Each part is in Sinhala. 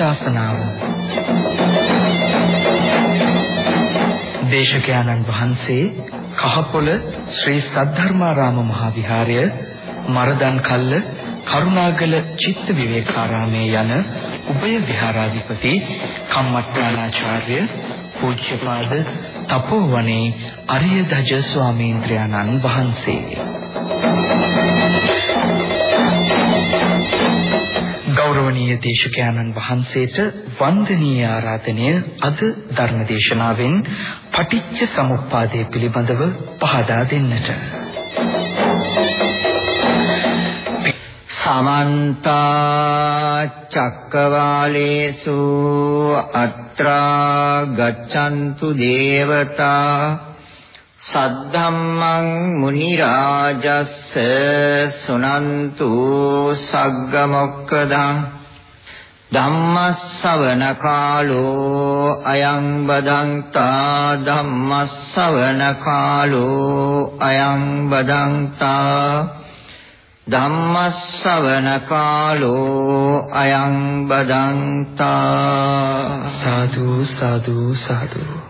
ධර්මානුශාසනාව දේශකයන්න් වහන්සේ කහපොළ ශ්‍රී සද්ධර්මාරාම මහා විහාරය මරදන් කල්ල කරුණාගල චිත්ත විවේකාරාමේ යන උභය විහාරාධිපති කම්මට්ටානාචාර්ය පූජ්‍යපාද තපෝවනේ අරිය ධජ ස්වාමීන් වහන්සේ. ගෞරවනීය දේශකයන්න් වහන්සේට වන්දනීය ආරාධනය අද ධර්මදේශනාවෙන් පටිච්ච සමුප්පාදය පිළිබඳව පහදා දෙන්නට. සමන්ත චක්කවාලේසු අත්‍රා ගච්ඡන්තු දේවතා සද්ධම්මං මුනි රාජස්ස සුනන්තු සග්ග මොක්කදං ධම්මස්සවන කාලෝ අයං බදන්තා ධම්මස්සවන කාලෝ අයං බදන්තා ධම්මස්සවන කාලෝ අයං බදන්තා සාදු සාදු සාදු.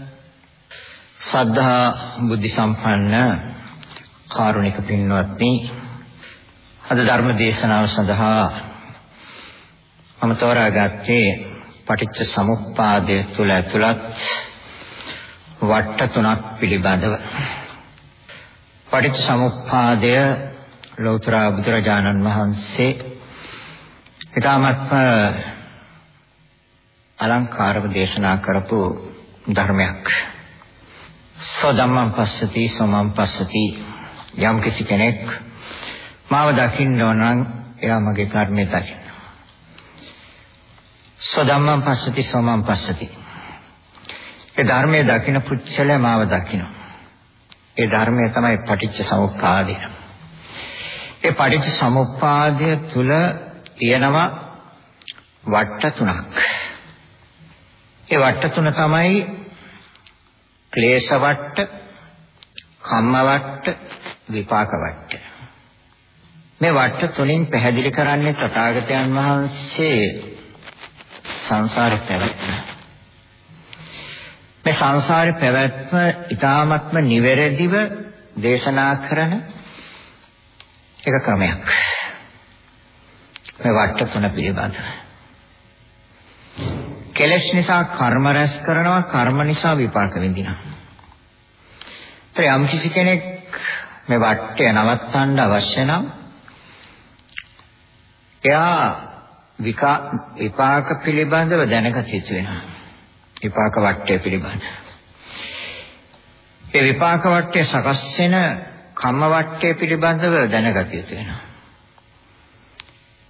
සද්ධා බුද්ධ සම්පන්න කාරුණික පින්වත්නි අද ධර්ම දේශනාව සඳහා මම තෝරාගත්තේ පටිච්ච සමුප්පාදය තුල ඇතුළත් වට්ට තුනක් පිළිබඳව. පටිච්ච සමුප්පාදය ලෞතර බුදුරජාණන් වහන්සේ ඊටමත්ම අලංකාරව දේශනා කරපු ධර්මයක්. සෝධම්මං පස්සති සෝමං පස්සති යම් කිසි කෙනෙක් මාව දකින්න ඕන නම් එයා මගේ කර්මය දකින්න. සෝධම්මං පස්සති සෝමං පස්සති. ඒ ධර්මයේ දකින්න පුච්චල මාව දකින්න. ඒ ධර්මය තමයි පටිච්ච සමුප්පාදය. ඒ පටිච්ච සමුප්පාදය තුල තියෙනවා වට්ට තුනක්. ඒ වට්ට තුන තමයි ක්ලේශ වට්ට, කම්ම වට්ට, විපාක වට්ට. මේ වට්ට තුලින් පැහැදිලි කරන්නේ තථාගතයන් වහන්සේ සංසාරේ පැවැත්ම. මේ සංසාරේ පැවැත්ම ඊ타ත්ම නිවැරදිව දේශනා කරන එක ක්‍රමයක්. මේ වට්ට තුන පිළිබඳව. කෙලෙස් නිසා කර්ම රැස් කරනවා කර්ම නිසා විපාක විඳිනවා. ඒ යම් කිසි කෙනෙක් මේ වට්ටය නවත්තන්න අවශ්‍ය නම් එයා විපාක පිළිබඳව දැනගත යුතු වෙනවා. විපාක වට්ටය පිළිබඳව. ඒ විපාක වට්ටය සකස් වෙන කම්ම වට්ටය පිළිබඳව දැනගත යුතු වෙනවා.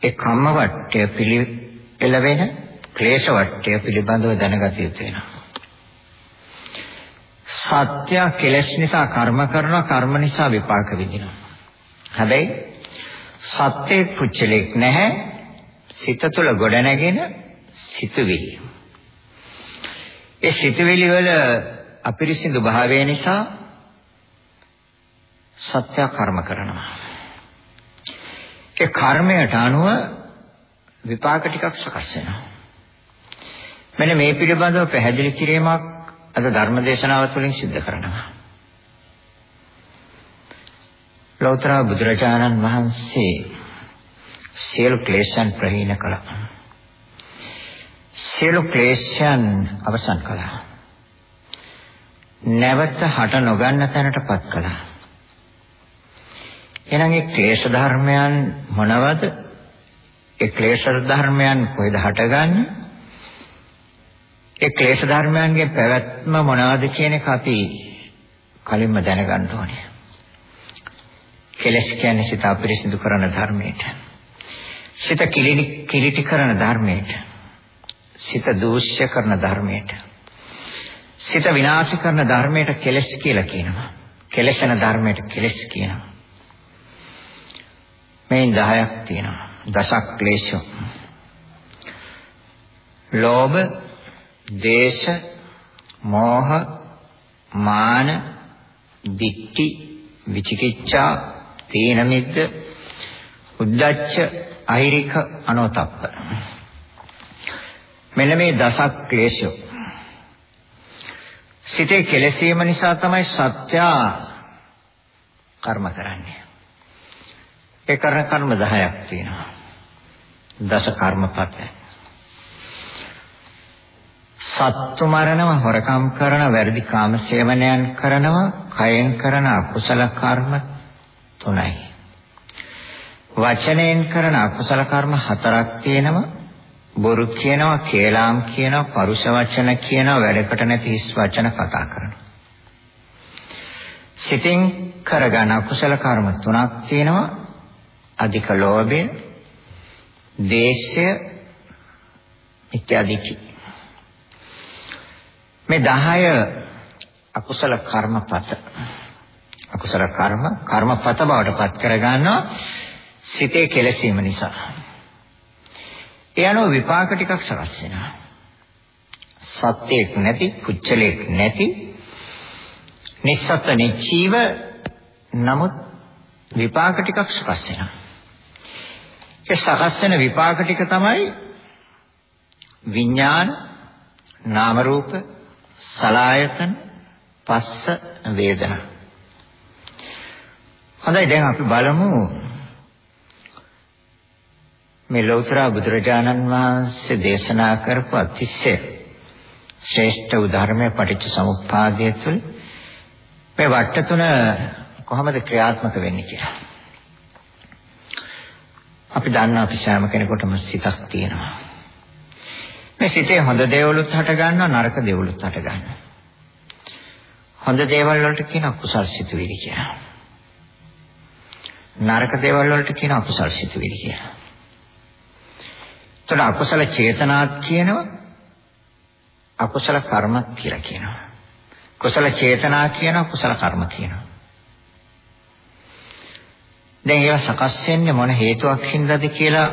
ඒ කම්ම වට්ටය පිළිවෙල ක්ලේශ වට්ටය පිළිබඳව දැනගත යුතු වෙනවා. සත්‍ය කෙලෙස් නිසා කර්ම කරනවා කර්ම නිසා විපාක විඳිනවා. හැබැයි සත්‍යයේ පුච්චලෙක් නැහැ සිත තුළ ගොඩනැගෙන සිතුවිලි. ඒ සිතුවිලි වල අපිරිසිදු භාවය නිසා සත්‍ය කර්ම කරනවා. ඒ කර්මයට අනුව විපාක ටිකක් සකස් වෙනවා. මෙන්න මේ පිළිබඳව පැහැදිලි කිරීමක් අද ධර්ම දේශනාව තුළින් සිද්ධ කරනවා. ලෞතර බුදුරජාණන් වහන්සේ සියලු ක්ලේශයන් ප්‍රහීන කළා. සියලු ක්ලේශයන් අවසන් කළා. නැවත හට නොගන්න තැනටපත් කළා. එහෙනම් ඒ ක්ලේශ ධර්මයන් මොනවද? ඒ ක්ලේශ ධර්මයන් කොහෙද හටගන්නේ? ඒ ක්ලේශ ධර්මයන්ගේ පැවැත්ම මොනවද කියන එක අපි කලින්ම දැනගන්න ඕනේ. කෙලස් කියන්නේ සිත අපිරිසිදු කරන ධර්මයට. සිත කිලිටි කරන ධර්මයට. සිත දූෂ්‍ය කරන ධර්මයට. සිත විනාශ කරන ධර්මයට කෙලෙස් කියලා කියනවා. කෙලෙසන ධර්මයට කෙලෙස් කියනවා. මේ 10ක් තියෙනවා. දසක් ක්ලේශ. ලෝභ, දේශ, මෝහ, මාන, දික්ටි, විචිකිච්ඡා, තීන මිද්ද, උද්ධච්ච, අහිරික, අනෝතප්ප. මෙන්න මේ දසක් ක්ලේශ. සිතේ කෙලෙසීම නිසා තමයි සත්‍ය කර්ම කරන්නේ. ඒ කරන කර්ම 10ක් තියෙනවා. දස කර්මපත. සත්තු මරණව හොරකම් කරන වැරදි කාම සේවනයන් කරනව කයෙන් කරන අකුසල කර්ම තුනයි. වචනයෙන් කරන අකුසල කර්ම හතරක් තියෙනවා. බොරු කියනවා, කේලාම් කියනවා, පරුෂ වචන කියනවා, වැඩකට නැති හිස් වචන කතා කරනවා. සිතින් කරගන්න අකුසල කර්ම තුනක් තියෙනවා. අධික ලෝභය, දේශය, ඉත්‍යාදිකි. මේ 10 අකුසල කර්මපත. අකුසල කර්ම කර්මපත බවට පත් කර ගන්නවා සිතේ කෙලසීම නිසා. ඒ අනුව විපාක ටිකක් සකස් වෙනවා. සත්‍යයක් නැති, කුච්චලයක් නැති, නිස්සත් නිචීව නමුත් විපාක ටිකක් සකස් වෙනවා. ඒ සකස් වෙන විපාක ටික තමයි විඥාන නාම රූප සලායතන පස්ස වේදනා හොඳයි දැන් අපි බලමු මේ ලෞතර බුදුරජාණන් වහන්සේ දේශනා කරපු අතිශය ශ්‍රේෂ්ඨ උදාහරණය පටිච්ච සමුප්පාදය තුළ මේ වට්ට තුන කොහොමද ක්‍රියාත්මක වෙන්නේ කියලා අපි දන්නා අපි සෑම කෙනෙකුටම සිතක් තියෙනවා. මේ සිතේ හොඳ දේවලුත් හට ගන්නවා නරක දේවලුත් හට ගන්නවා. හොඳ දේවල් වලට කියන කුසල් සිතුවිලි කියලා. නරක දේවල් වලට කියන අකුසල් සිතුවිලි කියලා. එතකොට අකුසල චේතනාත් කියනවා අකුසල කර්මත් කියලා කියනවා. කුසල චේතනා කියනවා කුසල කර්ම කියනවා. දැන් ඒවා සකස් වෙන්නේ මොන හේතුවක් හින්දාද කියලා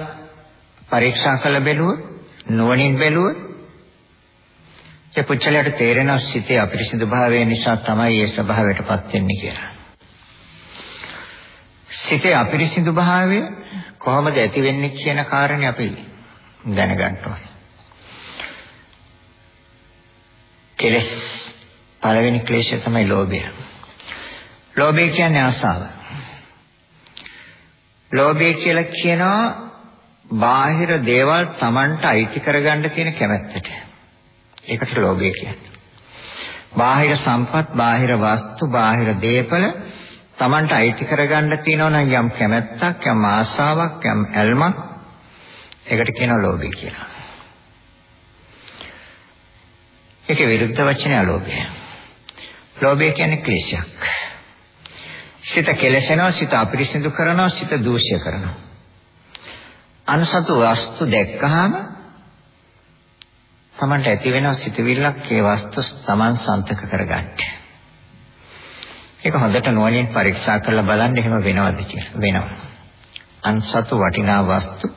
පරීක්ෂා කළ බැලුවොත් නුවණින් බැලුවොත් ඒ පුච්චලයට තේරෙන සිතේ අපිරිසිදු භාවය නිසා තමයි ඒ ස්වභාවයටපත් වෙන්නේ කියලා. සිතේ අපිරිසිදු භාවය කොහොමද ඇති වෙන්නේ කියන කාරණේ අපි දැනගන්න ඕනේ. කෙලස් පළවෙනි ක්ලේශය තමයි ලෝභය. ලෝභය කියන්නේ ආසාව. ලෝභය කියලා කියනවා බාහිර දේවල් Tamanට අයිති කරගන්න තියෙන කැමැත්තට. ඒකට ලෝභය කියන්නේ. බාහිර සම්පත්, බාහිර වස්තු, බාහිර දේපල Tamanට අයිති කරගන්න තියෙනවා නම් යම් කැමැත්තක්, යම් ආසාවක්, යම් ඇල්මක් ඒකට කියනවා ලෝභය කියලා. ඒකේ විරුද්ධ වචනය ලෝභය. ලෝභය කියන්නේ ක්ලේශයක්. සිත කෙලසෙනවා, සිත අපිරිසිදු කරනවා, සිත දූෂ්‍ය කරනවා. අනසතු වස්තු දැක්කහම තමන්ට ඇති වෙන සිතවිල්ලක් ඒ වස්තු තමන් සන්තක කරගන්න. ඒක හොඳට නුවණින් පරීක්ෂා කරලා බලන්න එහෙම වෙනවද කියලා. වෙනවා. අන්සතු වටිනා වස්තු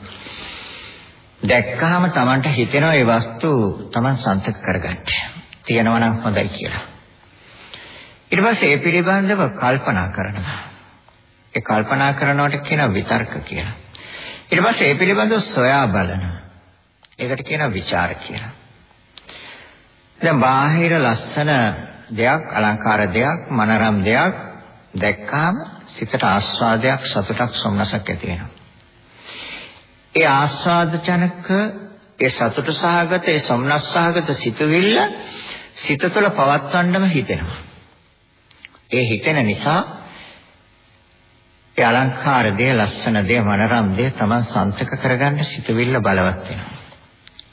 දැක්කහම තමන්ට හිතෙනවා ඒ වස්තු තමන් සන්තක කරගන්න. තියෙනවා නම් හොඳයි කියලා. ඊට පස්සේ ඒ පිළිබඳව කල්පනා කරනවා. ඒ කල්පනා කරනවට කියන විතර්ක කියලා. ඊට පස්සේ ඒ පිළිබඳව සොයා බලනවා. ඒකට කියන ਵਿਚාර කියලා. දැන් බාහිර ලස්සන දෙයක්, අලංකාර දෙයක්, මනරම් දෙයක් දැක්කාම සිතට ආස්වාදයක්, සතුටක්, සොම්නසක් ඇති වෙනවා. ඒ ආස්වාද ජනක, ඒ සතුට සහගත, ඒ සොම්නස් සහගත සිතුවිල්ල සිත තුළ පවත්වන්නම හිතෙනවා. ඒ හිතෙන නිසා ඒ අලංකාර දේ, ලස්සන දේ, මනරම් දේ තමන් සංතක කරගන්න සිතවිල්ල බලවත් වෙනවා.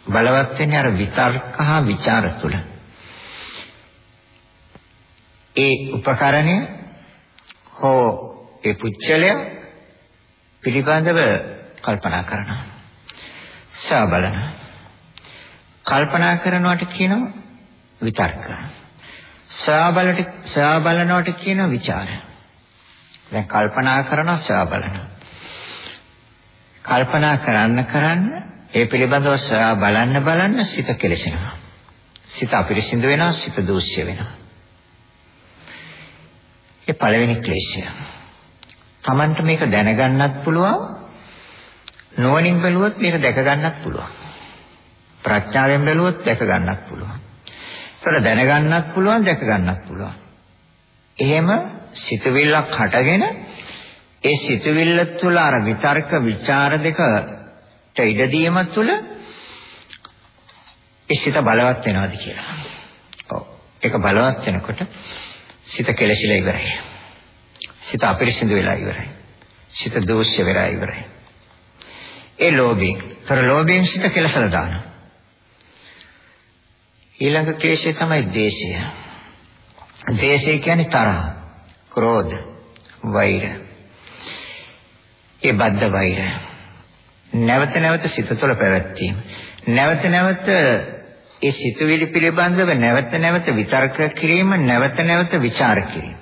බලවත් වෙන්නේ අර විතර්ක හා ਵਿਚාර තුල. ඒ උපකරණය හෝ ඒ පුච්චලය පිළිබඳව කල්පනා කරනවා. සා බලනවා. කල්පනා කරනවට කියනවා විතර්ක. සා බලට සා බලනවට කියනවා ਵਿਚාරය. දැන් කල්පනා කරනවා සොයා බලනවා. කල්පනා කරන්න කරන්න ඒ පිළිබඳව සොයා බලන්න බලන්න සිත කෙලසෙනවා. සිත අපිරිසිදු වෙනවා, සිත දූෂ්‍ය වෙනවා. ඒ පළවෙනි ක්ලේශය. Tamanට මේක දැනගන්නත් පුළුවන්. නුවණින් බැලුවොත් මේක දැක ගන්නත් පුළුවන්. ප්‍රඥාවෙන් බැලුවොත් දැක ගන්නත් පුළුවන්. ඒතර දැනගන්නත් පුළුවන්, දැක ගන්නත් පුළුවන්. එහෙම සිතවිල්ලක් හටගෙන ඒ සිතවිල්ල තුළ අර විතර්ක ਵਿਚාර දෙකට ඉඩ දීම තුළ ඒ සිත බලවත් වෙනවාද කියලා. ඔව්. ඒක බලවත් වෙනකොට සිත කෙලසිලා ඉවරයි. සිත අපිරිසිදු වෙලා ඉවරයි. සිත දෝෂ්‍ය වෙලා ඉවරයි. ඒ ලෝභයෙන්, තර ලෝභයෙන් සිත කෙලසලා දානවා. ඊළඟ ක්ලේශය තමයි දේශය. දේශය කියන්නේ තරහ, ක්‍රෝධ, වෛර. ඒ බද්ධ වෛර. නැවත නැවත සිත තුළ පැවැත්වීම. නැවත නැවත ඒ සිතුවිලි පිළිබඳව නැවත නැවත විතර්ක කිරීම, නැවත නැවත ਵਿਚාර කිරීම.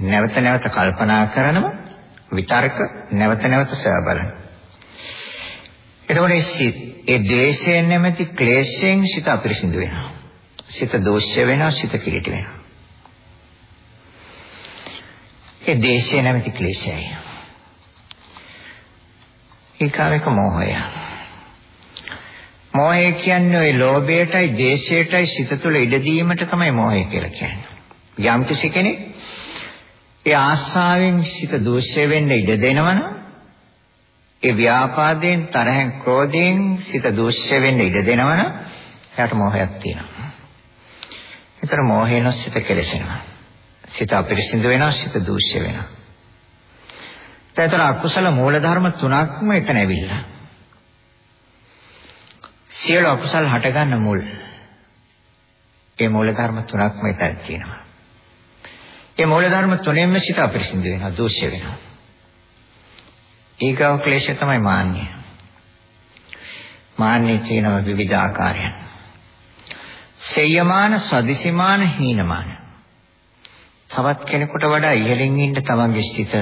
නැවත නැවත කල්පනා කරනම විතර්ක නැවත නැවත සොයා බලන. එතකොට ඒ ද්වේෂයෙන් නැමැති ක්ලේශයෙන් සිත අපිරිසිදු වෙනවා. සිත දෝෂ්‍ය වෙනවා, සිත කිලිට වෙනවා. ඒ ද්වේෂය නැමැති ක්ලේශයයි. ඒකාවක මොහය. මොහය කියන්නේ ওই ලෝභයටයි, ද්වේෂයටයි සිත තුළ ඉඩ දීමට තමයි මොහය කියලා කියන්නේ. යම් කිසි කෙනෙක් ඒ ආස්ාවෙන් සිත දෝෂය වෙන්න ඉඩ දෙනවනම් ඒ ව්‍යාපාදයෙන් තරහෙන් ක්‍රෝධයෙන් සිත දෝෂය වෙන්න ඉඩ දෙනවනම් එයාට මොහයක් තියෙනවා. ඒතර මොහේන සිත කෙලෙසෙනවා. සිත අපිරිසිදු වෙනවා, සිත දූෂ්‍ය වෙනවා. ඒතර අකුසල මූල ධර්ම තුනක්ම එතන ඇවිල්ලා. සියලු අකුසල් හටගන්න මුල්. ඒ මූල ධර්ම තුනක්ම එතන තියෙනවා. ඒ මූල ධර්ම තුනෙන්ම සිත අපිරිසිදු වෙනවා, දූෂ්‍ය වෙනවා. ඊගව ක්ලේශය තමයි මාන්නය. මාන්නය කියනවා විවිධ ආකාරයන්. සෙය්‍යමාන, සදිසිමාන, හීනමාන. තවත් කෙනෙකුට වඩා ඉහළින් ඉන්න තමන්ගේ සිත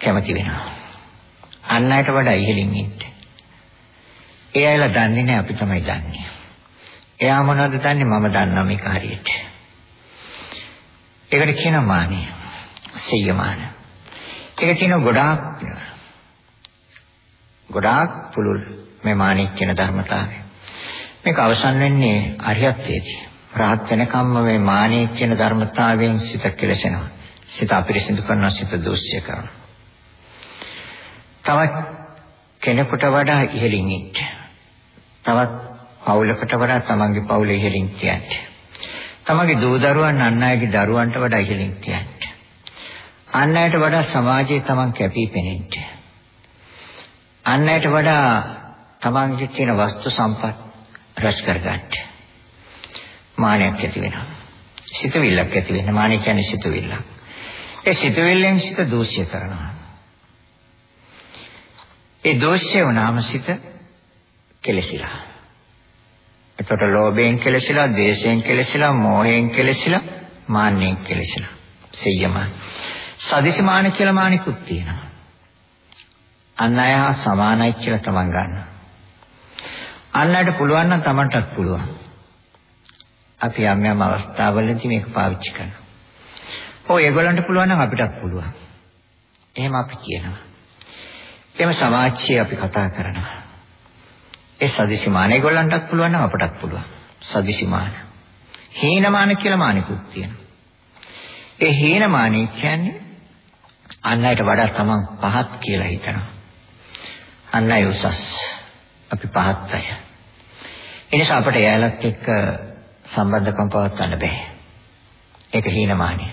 කැමති වෙනවා. අන් අයට වඩා ඉහළින් ඉන්න. ඒ අයලා දන්නේ නැහැ අපි තමයි දන්නේ. එයා මොනවද දන්නේ මම දන්නවා මේක හරියට. ඒකට කියනවා මානිය. සෙය්‍යමාන. ඒක කියන ගොඩාක් ගොඩාක් පුළුල් මේ මානිය කියන ධර්මතාවය. මේක අවසන් වෙන්නේ අරියත්යේදී. රහත් වෙනකම්ම මේ මානිය කියන ධර්මතාවයෙන් සිත කෙලසෙනවා. සිත අපිරිසිදු කරනවා, සිත දූෂ්‍ය කරනවා. තවත් කෙනෙකුට වඩා ඉහළින් ඉන්න. තවත් පවුලකට වඩා තමන්ගේ පවුල ඉහළින් තියන්නේ. තමගේ දූ දරුවන් අන් අයගේ දරුවන්ට වඩා ඉහළින් තියන්නේ. අන් අයට වඩා සමාජයේ තමන් කැපී පෙනෙන්නේ. අන් අයට වඩා තමන්ගේ තියෙන වස්තු සම්පත් රැස් කරගන්න. මානයක් ඇති වෙනවා. සිතවිල්ලක් ඇති වෙනවා. මානය කියන්නේ සිතවිල්ල. ඒ සිතවිල්ලෙන් සිත දෝෂ්‍ය කරනවා. ඒ දෝෂය වුණාම සිත කෙලසිලා. එතකොට ලෝභයෙන් කෙලසිලා, ද්වේෂයෙන් කෙලසිලා, මෝහයෙන් කෙලසිලා, මාන්නෙන් කෙලසිලා. සියයම. සදිසමාන කියලා මානිකුත් තියෙනවා. අන් අය හා සමානයි කියලා තමන් ගන්නවා. අන්නට පුළුවන් නම් Tamanටත් පුළුවන්. අපි යම් යම් අවස්ථාවලදී මේක පාවිච්චි කරනවා. ඔව් ඒගොල්ලන්ට පුළුවන් නම් අපිටත් පුළුවන්. එහෙම අපි කියනවා. එහෙම සමාජයේ අපි කතා කරනවා. ඒ සදිසිමාන ඒගොල්ලන්ටත් පුළුවන් නම් අපටත් පුළුවන්. සදිසිමාන. හීනමාන කියලා මානිකුත් තියෙනවා. ඒ හීනමානී කියන්නේ අන් අයට වඩා තමන් පහත් කියලා හිතනවා. අන් අය උසස්. අපි පහත් අය. එනිසා අපට එයාලත් එක්ක සම්බන්ධකම් පවත්වන්න බෑ. ඒක හීනමානයි.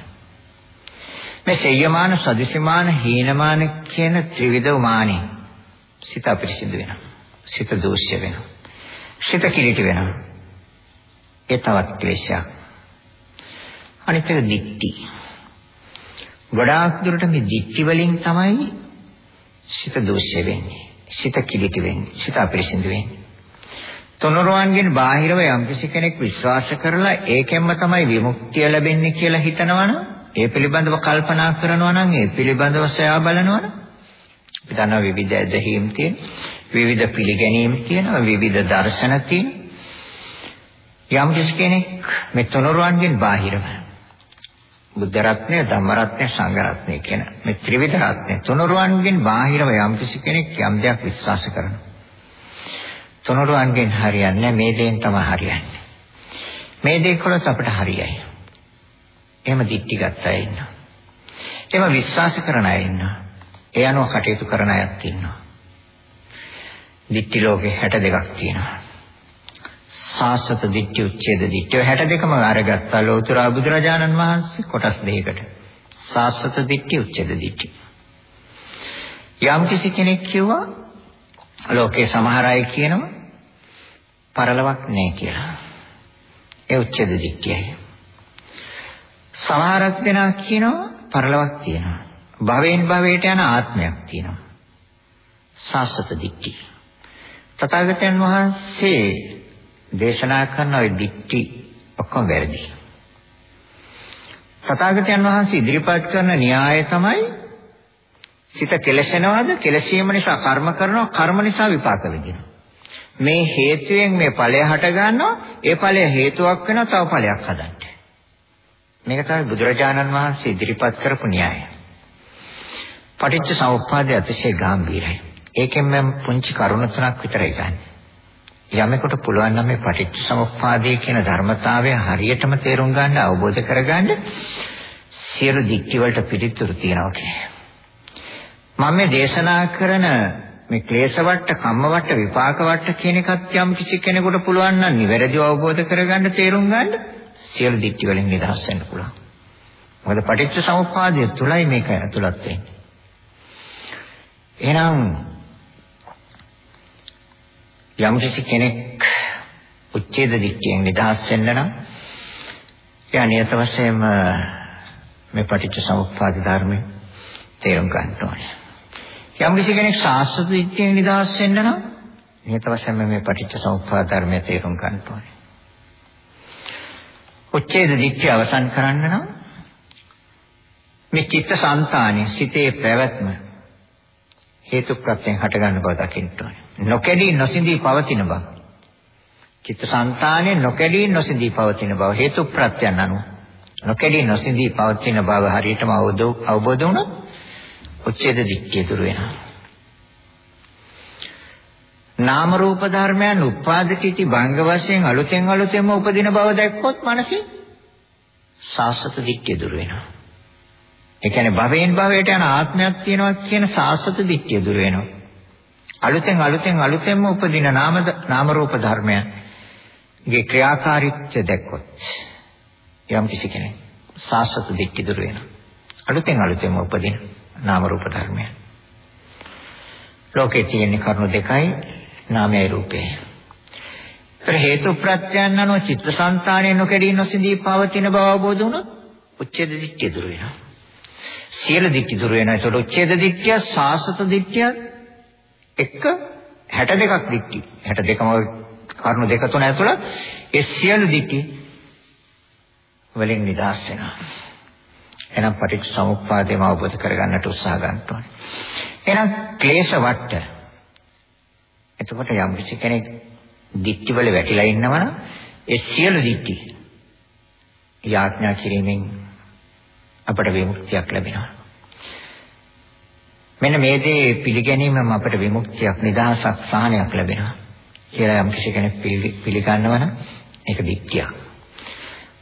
මේ සෙය්‍යමාන, සදිසමාන, හීනමාන කියන ත්‍රිවිධ මානෙ සිත අපිරිසිදු වෙනවා. සිත දෝෂ්‍ය වෙනවා. සිත කිලිටි වෙනවා. ඒ තවත් ක්ලේශයක්. අනිත් එක දික්ටි. ගොඩාක් දුරට මේ දික්ටි වලින් තමයි සිත දෝෂ්‍ය වෙන්නේ. සිත කිලිටි වෙන්නේ. සිත අපිරිසිදු වෙන්නේ. තුනුරුවන්ගෙන් බාහිරව යම්කිසි කෙනෙක් විශ්වාස කරලා ඒකෙන්ම තමයි විමුක්තිය ලැබෙන්නේ කියලා හිතනවනම් ඒ පිළිබඳව කල්පනා කරනවා නම් ඒ පිළිබඳව සොයා බලනවනම් අපි දන්නවා විවිධ ඇදහිම් තියෙන විවිධ පිළිගැනීම් තියෙනවා විවිධ දර්ශන තියෙනවා යම් කෙනෙක් මේ තුනුරුවන්ගෙන් බාහිරව බුද්ධ රත්නය ධම්ම රත්නය සංඝ රත්නය කියන මේ ත්‍රිවිධ රත්නය තුනුරුවන්ගෙන් බාහිරව යම් කෙනෙක් යම් දෙයක් විශ්වාස කරනවා. තුනුරුවන්ගෙන් හරියන්නේ මේ දේෙන් තමයි හරියන්නේ. මේ දෙකවලත් අපිට හරියයි. එහෙම දික්ටි ගත්ත අය ඉන්නවා. එහෙම විශ්වාස කරන අය ඉන්නවා. ඒ අනුව කටයුතු කරන අයත් ඉන්නවා. දික්ටි ලෝකේ 62ක් තියෙනවා. සාසත දිට්ඨි උච්ඡේද දිට්ඨි 62ම අරගත්තා ලෝතර බුදුරජාණන් වහන්සේ කොටස් දෙකකට. සාසත දිට්ඨි උච්ඡේද දිට්ඨි යම් කිසි කෙනෙක් කිව්වා ලෝකේ සමහර අය කියනවා පරලවක් නැහැ කියලා. ඒ උච්ඡේද දිට්ඨියයි. සමහරක් දෙනා කියනවා පරලවක් තියෙනවා. භවයෙන් භවයට යන ආත්මයක් තියෙනවා. සාසත දිට්ඨි. තථාගතයන් වහන්සේ දේශනා කරන ওই දික්ටි ඔක්කොම වැරදි. තථාගතයන් වහන්සේ ඉදිරිපත් කරන න්‍යාය තමයි සිත කෙලසෙනවද කෙලසීම නිසා කර්ම කරනවා කර්ම නිසා විපාක විඳිනවා. මේ හේතුයෙන් මේ ඵලය හට ගන්නවා ඒ ඵලය හේතුවක් වෙනවා තව ඵලයක් හදන්න. මේක තමයි බුදුරජාණන් වහන්සේ ඉදිරිපත් කරපු න්‍යාය. පටිච්ච සමුප්පාදය අතිශය ගැඹීරයි. ඒකෙන් මම පුංචි කරුණු තුනක් විතරයි ගන්නේ. යමෙකුට පුළුවන් නම් මේ පටිච්ච සමුප්පාදයේ කියන ධර්මතාවය හරියටම තේරුම් ගන්න අවබෝධ කරගන්න සියලු දික්ටි වලට පිළිතුරු තියනවා කියන්නේ. මම මේ දේශනා කරන මේ ක්ලේශ වට, කම්ම වට, විපාක වට කියන එකත් යම් කිසි කෙනෙකුට පුළුවන් නම් නිවැරදිව අවබෝධ කරගන්න තේරුම් ගන්න සියලු දික්ටි වලින් නිදහස් වෙන්න පුළුවන්. මොකද පටිච්ච සමුප්පාදය තුලයි මේක ඇතුළත් වෙන්නේ. එහෙනම් යම් කෙනෙක් උච්ඡේද දික්කයෙන් නිදහස් වෙන්න නම් එයා නියත වශයෙන්ම මේ පටිච්ච සමුප්පාද ධර්මය තේරුම් ගන්න ඕනේ. යම් කෙනෙක් සාස්වත දික්කයෙන් නිදහස් වෙන්න නම් නියත වශයෙන්ම මේ පටිච්ච සමුප්පාද ධර්මය තේරුම් ගන්න ඕනේ. උච්ඡේද දික්කය අවසන් කරන්න නම් මේ චිත්තසංතානයේ සිතේ පැවැත්ම හේතු ප්‍රත්‍යයෙන් හටගන්න බව දකින්න ඕනේ. නොකැඩී නොසිඳී පවතින බව. චිත්තසංතානයේ නොකැඩී නොසිඳී පවතින බව හේතු ප්‍රත්‍යයන් අනුව. නොකැඩී නොසිඳී පවතින බව හරියටම අවබෝධ වුණොත් උච්ඡේද දික්කිය දුර වෙනවා. නාම රූප ධර්මයන් උපාදිතී භංග වශයෙන් අලුතෙන් අලුතෙන්ම උපදින බව දැක්කොත් මනසේ සාසත දික්කිය දුර වෙනවා. ඒ කියන්නේ භවයෙන් භවයට යන ආත්මයක් තියෙනවා කියන සාසත දික්කිය දුර වෙනවා. අලුතෙන් අලුතෙන් අලුතෙන්ම උපදින නාම නාම රූප ධර්මයන්ගේ ක්‍රියාකාරීත්වය දැක්කොත් යම් කිසි කෙනෙක් සාසත දික්ටි දුර වෙනවා. අලුතෙන් අලුතෙන්ම උපදින නාම රූප ධර්මයන්. ලෝකේ තියෙන කරුණු දෙකයි නාමයයි රූපයයි. ඒතර හේතු ප්‍රත්‍යයන් අනුව චිත්තසංතානයේ නොකැඩී නොසිඳී පවතින බව අවබෝධ වුණොත් උච්ඡේද දික්ටි දුර වෙනවා. සියලු දික්ටි දුර වෙනවා. ඒතකොට උච්ඡේද දික්ටිය සාසත දික්ටිය එක්ක 62ක් දික්ටි 62ම කරුණු දෙක තුන ඇතුළත් ඒ සියලු දික්ටි වලින් නිදහස් වෙනවා. එහෙනම් පටිච්ච සමුප්පාදයම අවබෝධ කරගන්නට උත්සාහ ගන්න ඕනේ. එහෙනම් ක්ලේශ වට. එතකොට යම් කිසි කෙනෙක් දික්ටි වල වැටිලා ඉන්නවනම් ඒ සියලු දික්ටි යාඥා කිරීමෙන් අපට විමුක්තියක් ලැබෙනවා. මෙන්න මේ දේ පිළිගැනීමම අපට විමුක්තියක් නිදහසක් සහනයක් ලැබෙනවා කියලා යම් කිසි කෙනෙක් පිළිගන්නවා නම් ඒක දික්තියක්.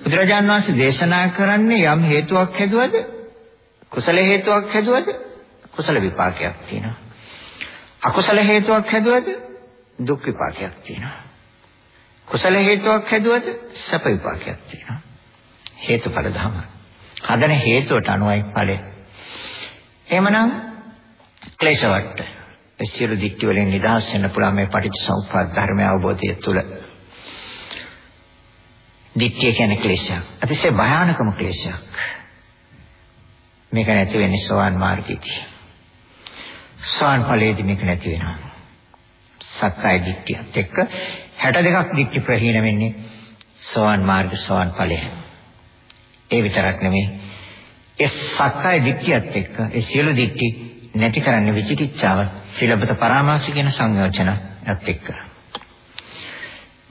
බුදුරජාන් වහන්සේ දේශනා කරන්නේ යම් හේතුවක් හැදුවද කුසල හේතුවක් හැදුවද කුසල විපාකයක් තියෙනවා. අකුසල හේතුවක් හැදුවද දුක් විපාකයක් තියෙනවා. කුසල හේතුවක් හැදුවද සැප විපාකයක් තියෙනවා. හේතුඵල ධම. හදන හේතුවට අනුවයි ඵලය. එහෙමනම් ක්ලේශ වට. ඒ සියලු දික්ටි වලින් නිදහස් වෙන්න පුළුවන් මේ පටිච්චසමුප්පාද ධර්මය අවබෝධය තුළ. දික්තිය කියන්නේ ක්ලේශයක්. අතිශය භයානකම ක්ලේශයක්. මේක නැති වෙන්නේ සෝවාන් මාර්ගයේදී. සෝවාන් ඵලයේදී මේක නැති වෙනවා. සක්කාය දිට්ඨියත් එක්ක 62ක් දික්ටි ප්‍රහීන වෙන්නේ සෝවන් මාර්ග සෝවන් ඵලය. ඒ විතරක් නෙමෙයි. ඒ සක්කාය දිට්ඨියත් එක්ක ඒ සියලු දිට්ඨි නැති කරන්නේ විචිකිච්ඡාව සිලබත පරාමාස කියන සංයෝජනත් එක්ක.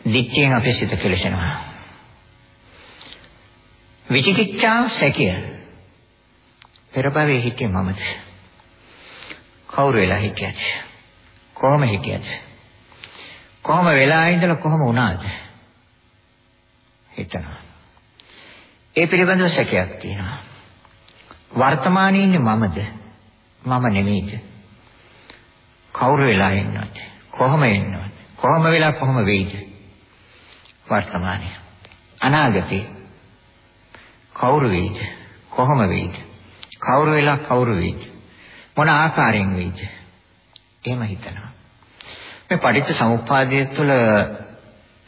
දිට්ඨියෙන් අපේ සිත කෙලෙසෙනවා. විචිකිච්ඡාව සැකය. පෙර භවයේ හිටියේ මමද? කවුරු වෙලා හිටියද? කොහොම හිටියද? කොහොම වෙලා ඉඳලා කොහොම වුණාද? හිතනවා. ඒ පිළිබඳව සැකයක් තියෙනවා. වර්තමානයේ ඉන්නේ මමද? මම නෙමෙයිද? කවුරු වෙලා ඉන්නවද? කොහොම ඉන්නවද? කොහොම වෙලා කොහොම වෙයිද? වර්තමානයේ. අනාගතේ කවුරු වෙයිද? කොහොම වෙයිද? කවුරු වෙලා කවුරු වෙයිද? මොන ආකාරයෙන් වෙයිද? එහෙම හිතනවා. මේ පටිච්ච සමුප්පාදය තුළ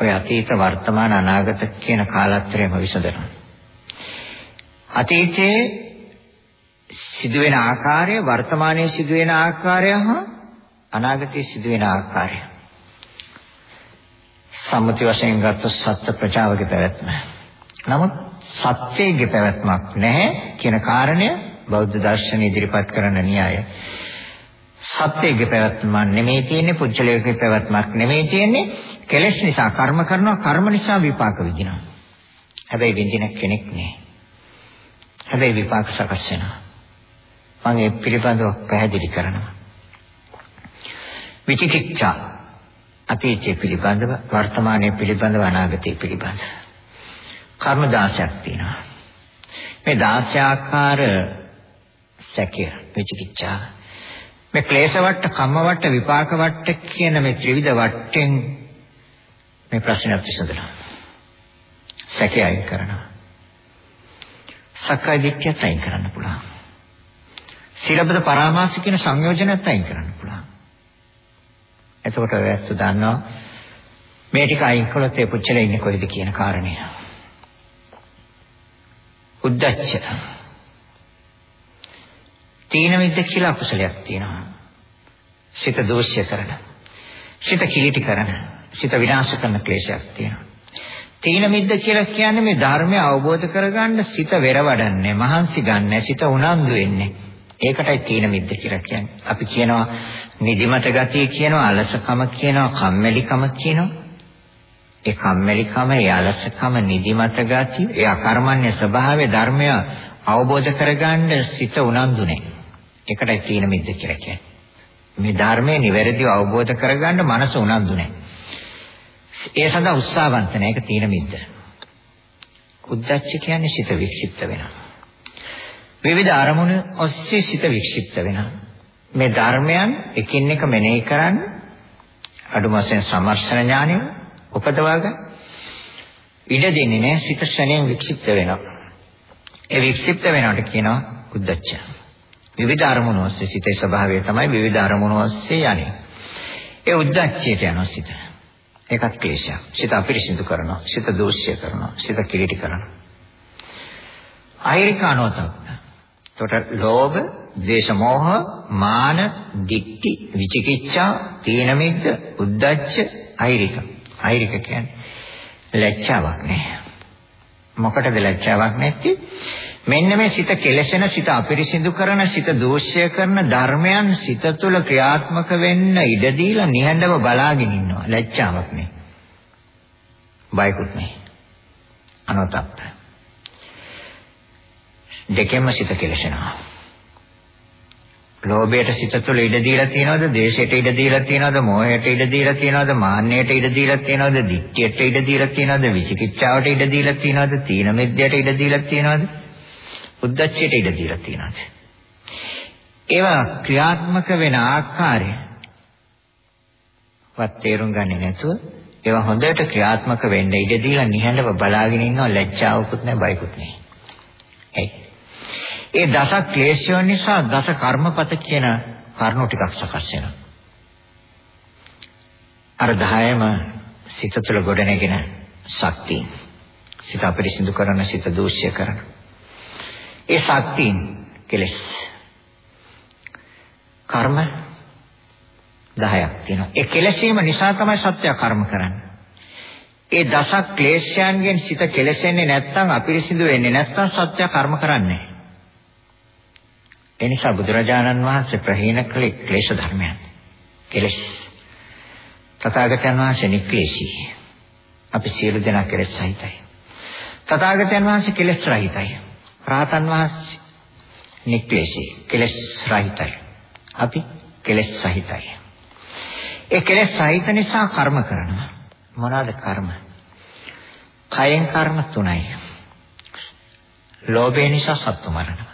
ඔය අතීත වර්තමාන අනාගත කියන කාලත්‍රයම විසඳනවා. අතීතයේ සිදුවෙන ආකාරය වර්තමානයේ සිදුවෙන ආකාරය හා අනාගතයේ සිදුවෙන ආකාරය. සම්මති වශයෙන් ගත්ත සත්‍ය ප්‍රචාවක පැවැත්ම. නමුත් සත්‍යයේ පැවැත්මක් නැහැ කියන කාරණය බෞද්ධ දර්ශනය ඉදිරිපත් කරන න්‍යාය. සත්‍යයේ පැවැත්මක් නෙමෙයි තියෙන්නේ පුජ්‍යලයේ පැවැත්මක් නෙමෙයි තියෙන්නේ කෙලෙස් නිසා කර්ම කරනවා කර්ම නිසා විපාක විඳිනවා. හැබැයි විඳින කෙනෙක් නෑ. හැබැයි විපාක සකස් වෙනවා. මම ඒ පිළිබඳව පැහැදිලි කරනවා. විචිකිච්ඡා අතීතයේ පිළිබඳව වර්තමානයේ පිළිබඳව අනාගතයේ පිළිබඳව කර්ම 16ක් තියෙනවා. මේ 16 ආකාර සැකය විචිකිච්ඡා මේ ක්ලේශ වට, කම්ම වට, විපාක වට කියන මේ ත්‍රිවිධ වටෙන් මේ ප්‍රශ්නයක් විසඳනවා. සැකය අයින් කරනවා. සක්කාය දිට්ඨියත් අයින් කරන්න පුළුවන්. සීලබ්බත පරාමාස කියන සංයෝජනයත් අයින් කරන්න පුළුවන්. එතකොට ඔයත් දන්නවා මේ ටික අයින් කළොත් ඒ පුච්චලේ ඉන්නේ කොහෙද කියන කාරණය. උද්දච්ච. තීන මිද්ද කියලා අකුසලයක් තියෙනවා. සිත දෝෂ්‍ය කරන. සිත කිලිටි කරන. සිත විනාශ කරන ක්ලේශයක් තියෙනවා. තීන මිද්ද කියලා කියන්නේ මේ ධර්මය අවබෝධ කරගන්න සිත වෙරවඩන්නේ, මහන්සි ගන්න, සිත උනන්දු වෙන්නේ. ඒකටයි තීන මිද්ද කියලා කියන්නේ. අපි කියනවා නිදිමත ගතිය කියනවා, අලසකම කියනවා, කම්මැලිකම කියනවා. ඒ කම්මැලිකම, ඒ අලසකම, නිදිමත ගතිය, ඒ අකර්මණ්‍ය ස්වභාවය ධර්මය අවබෝධ කරගන්න සිත උනන්දු නැහැ. ඒකටයි තීන මිද්ද කියලා කියන්නේ. මේ ධර්මයේ නිවැරදිව අවබෝධ කරගන්න මනස උනන්දු නැහැ. ඒ සඳහා උත්සාහවන්ත නැහැ. ඒක තීන මිද්ද. උද්දච්ච කියන්නේ සිත වික්ෂිප්ත වෙනවා. විවිධ අරමුණු ඔස්සේ සිත වික්ෂිප්ත වෙනවා. මේ ධර්මයන් එකින් එක මෙනෙහි කරන්න අඩුම වශයෙන් සමර්ශන ඥානය උපදවා ගන්න. ඉඩ දෙන්නේ නැහැ සිත ශරණයෙන් වික්ෂිප්ත වෙනවා. ඒ වික්ෂිප්ත වෙනවට කියනවා උද්දච්ච. විවිධ අරමුණු ඔස්සේ සිතේ ස්වභාවය තමයි විවිධ අරමුණු ඔස්සේ යන්නේ. ඒ උද්දච්චයට යනවා සිත. ඒකත් ක්ලේශයක්. සිත අපිරිසිදු කරනවා. සිත දෝෂ්‍ය කරනවා. සිත කිලිටි කරනවා. අයිරිකානෝතප්ප. එතකොට ලෝභ, ද්වේෂ, මෝහ, මාන, ditthi, විචිකිච්ඡා, තීන මිද්ද, උද්ධච්ච, අයිරික. අයිරික කියන්නේ ලැජ්ජාවක් නෑ. මොකටද ලැජ්ජාවක් නැත්තේ? මෙන්න මේ සිත කෙලසෙන සිත අපිරිසිදු කරන සිත දෝෂය කරන ධර්මයන් සිත තුළ ක්‍රියාත්මක වෙන්න ඉඩ දීලා නිහඬව බලාගෙන ඉන්නවා ලැජ්ජාවක් නේ බයකුත් නේ අනෝතප්ප දෙකෙන්ම සිත කෙලසෙනවා ලෝභයට සිත තුළ ඉඩ දීලා තියනවද? දේශයට ඉඩ දීලා තියනවද? මෝහයට ඉඩ දීලා තියනවද? මාන්නයට ඉඩ දීලා තියනවද? දික්කියට ඉඩ දීලා තියනවද? විචිකිච්ඡාවට ඉඩ දීලා තියනවද? තීන මිද්දයට ඉඩ දීලා තියනවද? උද්දච්චයට ඉඩ දීලා තියෙනවා. ඒවා ක්‍රියාත්මක වෙන ආකාරය වත් තේරුම් ගන්නේ නැතුව ඒවා හොඳට ක්‍රියාත්මක වෙන්න ඉඩ දීලා නිහඬව බලාගෙන ඉන්නවා. ලැජ්ජාවකුත් නැහැ බයකුත් නැහැ. එයි. ඒ දස ක්ලේශයන් නිසා දස කර්මපත කියන කරුණු ටිකක් සකස් වෙනවා. අර 10ම සිත තුළ ගොඩනැගෙන ශක්තිය. සිත අපිරිසිදු කරන සිත දූෂ්‍ය කරන ඒ ශක්තියින් කෙලස් කර්ම 10ක් තියෙනවා. ඒ කෙලසීම නිසා තමයි සත්‍ය කර්ම කරන්නේ. ඒ දස ක්ලේශයන්ගෙන් සිත කෙලසෙන්නේ නැත්නම් අපිරිසිදු වෙන්නේ නැත්නම් සත්‍ය කර්ම කරන්නේ ඒ නිසා බුදුරජාණන් වහන්සේ ප්‍රහීන කළේ ක්ලේශ ධර්මයන්. කෙලෙස්. තථාගතයන් වහන්සේ නික්ලේශී. අපි සියලු දෙනා කෙලෙස් සහිතයි. තථාගතයන් වහන්සේ කෙලෙස් රහිතයි. රාතන් වහන්සේ නික්ලේශී කෙලෙස් රහිතයි. අපි කෙලෙස් සහිතයි. ඒ කෙලෙස් සහිත නිසා කර්ම කරනවා. මොනවාද කර්ම? කයෙන් කර්ම තුනයි. ලෝභය නිසා සත්තු මරනවා.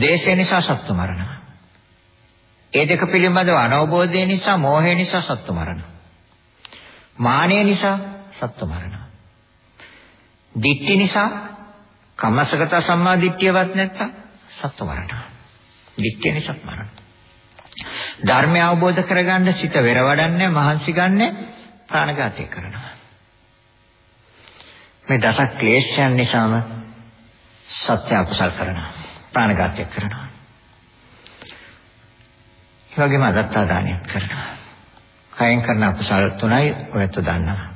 දේශය නිසා සත්තු මරනවා. ඒ දෙක පිළිබඳව අනවබෝධය නිසා, මෝහය නිසා සත්තු මරනවා. මානය නිසා සත්තු මරනවා. දික්ටි නිසා කම්මසගත සම්මා දිට්ඨියවත් නැත්තම් සත්තු මරනවා. දික්ටි නිසා මරනවා. ධර්මය අවබෝධ කරගන්න සිත වෙරවඩන්නේ මහන්සි ගන්න ප්‍රාණඝාතය කරනවා. මේ දස ක්ලේශයන් නිසාම සත්‍ය අකුසල් කරනවා. ප්‍රාණඝාතය කරනවා. ඒ වගේම අදත්තා දානයක් කරනවා. කයෙන් කරන අකුසල් තුනයි ඔයත් දන්නවා.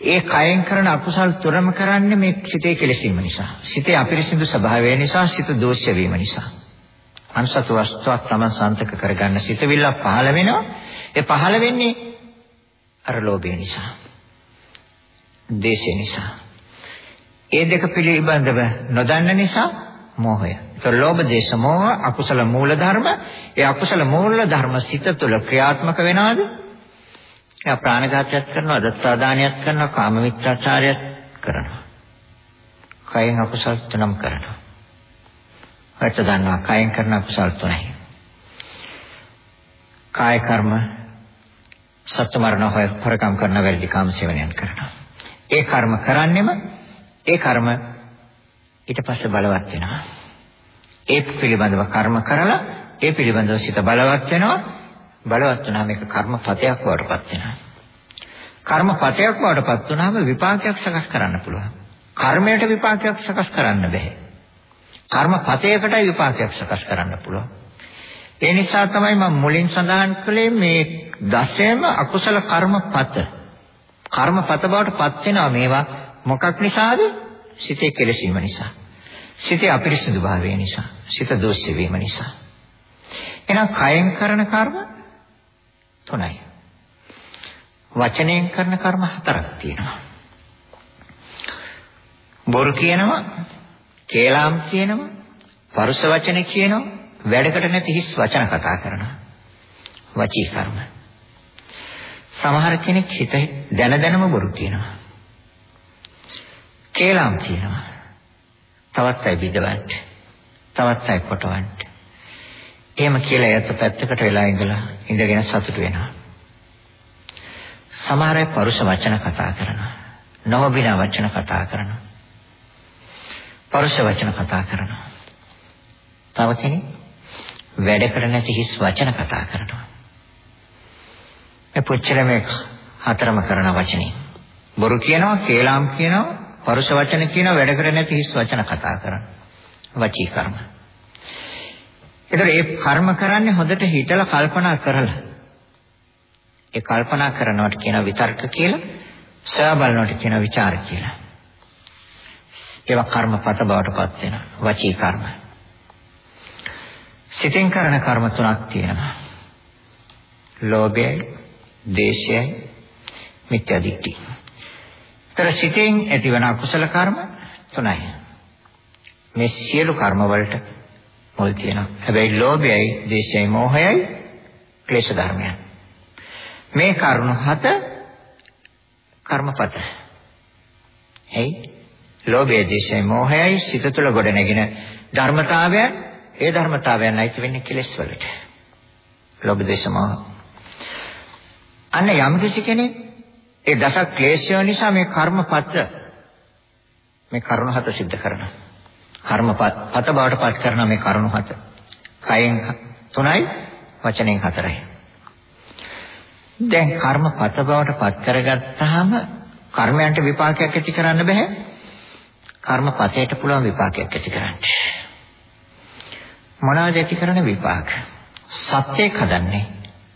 ඒ කයෙන් කරන අකුසල් තුනම කරන්නේ මේ සිතේ කෙලෙසීම නිසා. සිතේ අපිරිසිදු ස්වභාවය නිසා, සිත දෝෂ්‍ය වීම නිසා. අන්සතු වස්තුවක් Taman සන්තක කරගන්න සිතවිල්ල පහළ වෙනවා. ඒ පහළ වෙන්නේ අර ලෝභය නිසා. දේශය නිසා. ඒ දෙක පිළිබඳව නොදන්න නිසා මෝහය. ඒතර ලෝභ දේශ මෝහ අකුසල මූල ධර්ම. ඒ අකුසල මූල ධර්ම සිත තුළ ක්‍රියාත්මක වෙනවද? එයා ප්‍රාණඝාතයක් කරනවා, දත්තාදානයක් කරනවා, කාම මිත්‍යාචාරයක් කරනවා. කයෙන් අකුසල තුනම කරනවා. හොයත දන්නවා කයෙන් කරන අකුසල තුනයි. කාය කර්ම සත්‍ය මරණ හොය හොරකම් කරන වැරදි කාම සේවනයන් කරනවා. ඒ කර්ම කරන්නෙම ඒ කර්ම ඊට පස්සේ බලවත් වෙනවා. ඒ පිළිබඳව කර්ම කරලා ඒ පිළිබඳව සිත බලවත් වෙනවා. බලවත් වුණාම ඒක කර්මපතයක් වඩපත් වෙනවා. කර්මපතයක් වඩපත් වුණාම විපාකයක් සකස් කරන්න පුළුවන්. කර්මයට විපාකයක් සකස් කරන්න බෑ. කර්මපතයකටයි විපාකයක් සකස් කරන්න පුළුවන්. ඒ නිසා තමයි මම මුලින් සඳහන් කළේ මේ දසයම අකුසල කර්මපත. කර්මපත බවට පත් වෙනවා මේවා මොකක් නිසාද? සිතේ කෙලෙසීම නිසා. සිතේ අපිරිසිදු භාවය නිසා. සිත දෝෂ වීම නිසා. එහෙනම් කයෙන් කරන කර්ම තුනයි. වචනයෙන් කරන කර්ම හතරක් තියෙනවා. බොරු කියනවා, කේලාම් කියනවා, පරුෂ වචන කියනවා, වැඩකට නැති හිස් වචන කතා කරනවා. වචී කර්ම. සමහර කෙනෙක් හිත දැන දැනම බොරු කියනවා. කේලම් කියනවා. තවත් අය බිඳවන්න. තවත් අය කොටවන්න. එහෙම කියලා යත් පැත්තකට වෙලා ඉඳලා ඉඳගෙන සතුට වෙනවා. සමහර අය පරුෂ වචන කතා කරනවා. නොබින වචන කතා කරනවා. පරුෂ වචන කතා කරනවා. තව කෙනෙක් වැඩ කර නැති හිස් වචන කතා කරනවා. මේ පුච්චර මේ හතරම කරන වචනේ. බොරු කියනවා, කේලාම් කියනවා, පරුෂ වචන කියන වැඩ කර නැති හිස් වචන කතා කරන වචී කර්ම. ඒතර ඒ කර්ම කරන්නේ හොඳට හිතලා කල්පනා කරලා. ඒ කල්පනා කරනවට කියන විතර්ක කියලා, සොයා බලනවට කියන ਵਿਚාර කියලා. ඒවා කර්මපත බවට පත් වෙනවා. වචී කර්ම. සිතෙන් කරන කර්ම තුනක් තියෙනවා. ලෝභයයි, දේශයයි, මිත්‍යා දිට්ඨිය. ତර සිතෙන් ඇතිවන අකුසල කර්ම තුනයි. මේ සියලු කර්ම වලට මුල් තියෙනවා. හැබැයි ලෝභයයි, ද්වේෂයයි, මෝහයයි ක්ලේශ ධර්මයන්. මේ කරුණු හත කර්මපත. එයි ලෝභය, ද්වේෂය, මෝහයයි සිත තුළ ගොඩනැගෙන ධර්මතාවයන් ඒ ධර්මතාවයන් අයිති වෙන්නේ කෙලෙස් වලට. ලෝභ, ද්වේෂ, මෝහ. අන්න යම් කිසි කෙනෙක් ඒ දස ක්ලේශය නිසා මේ කර්මපත මේ කරුණ හත සිද්ධ කරනවා. කර්මපත පත බවට පත් කරන මේ කරුණ හත. කයෙන් තුනයි වචනෙන් හතරයි. දැන් කර්මපත බවට පත් කරගත්තාම කර්මයන්ට විපාකයක් ඇති කරන්න බෑ. කර්මපතයට පුළුවන් විපාකයක් ඇති කරන්න. මොනවද ඇති කරන විපාක? සත්‍යයක් හදන්නේ,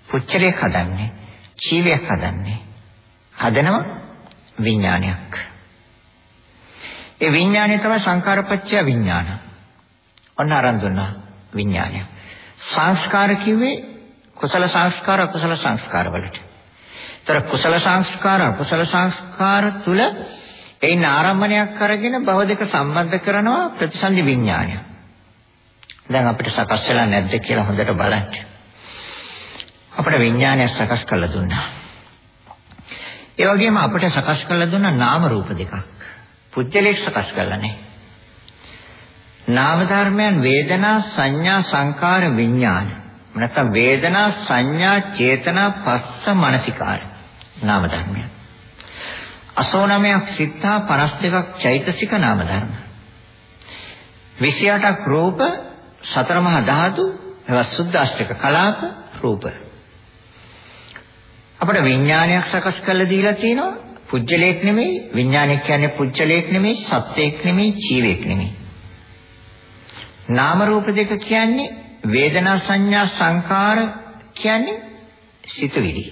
පුච්චරයක් හදන්නේ, ජීවයක් හදන්නේ, හදනවා විඥානයක්. ඒ විඥානය තමයි සංකාරපච්චය විඥාන. ඔන්න අරන් දුන්නා විඥානය. සංස්කාර කිව්වේ කුසල සංස්කාර අකුසල සංස්කාර වලට. ତර කුසල සංස්කාර අකුසල සංස්කාර තුල එයින් ආරම්භණයක් අරගෙන භව දෙක සම්බන්ධ කරනවා ප්‍රතිසන්දි විඥානය. දැන් අපිට සකස් වෙලා නැද්ද කියලා හොඳට බලන්න. අපිට විඥානය සකස් කරලා දුන්නා. ඒ වගේම අපිට සකස් කරලා දුන්නා නාම රූප දෙකක්. පුජ්‍යලෙක් සකස් කරලා නැහැ. නාම ධර්මයන් වේදනා සංඥා සංකාර විඥාන. නැත්නම් වේදනා සංඥා චේතනා පස්ස මනසිකාර. නාම ධර්මයන්. 89ක් සිතා 52ක් චෛතසික නාම ධර්ම. 28ක් රූප සතර මහා ධාතු ඒවා සුද්ධාෂ්ටක කලාප රූප. අපිට විඥානයක් සකස් කරලා දීලා තියෙනවා. පුජ්‍යලයක් නෙමෙයි විඥානයක් කියන්නේ පුජ්‍යලයක් නෙමෙයි සත්‍යයක් නෙමෙයි ජීවයක් නෙමෙයි. නාම රූප දෙක කියන්නේ වේදනා සංඥා සංකාර කියන්නේ සිතුවිලි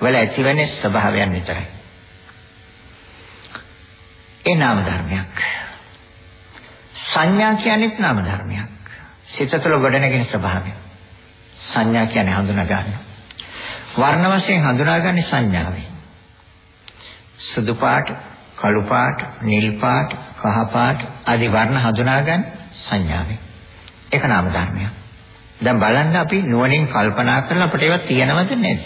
වල ඇතිවෙන ස්වභාවයන් විතරයි. ඒ නාම ධර්මයක්. සංඥා කියන්නේත් නාම ධර්මයක්. සිත තුළ ගොඩනැගෙන ස්වභාවය. සංඥා කියන්නේ හඳුනා ගන්න. වර්ණ වශයෙන් හඳුනාගන්නේ සංඥාවෙන්. සුදු පාට, කළු පාට, නිල් පාට, කහ පාට ආදී වර්ණ හඳුනාගන්න සංඥාවෙන්. ඒක නාම ධර්මයක්. දැන් බලන්න අපි නුවණින් කල්පනා කරලා අපිට ඒවා තියෙනවද නැද්ද?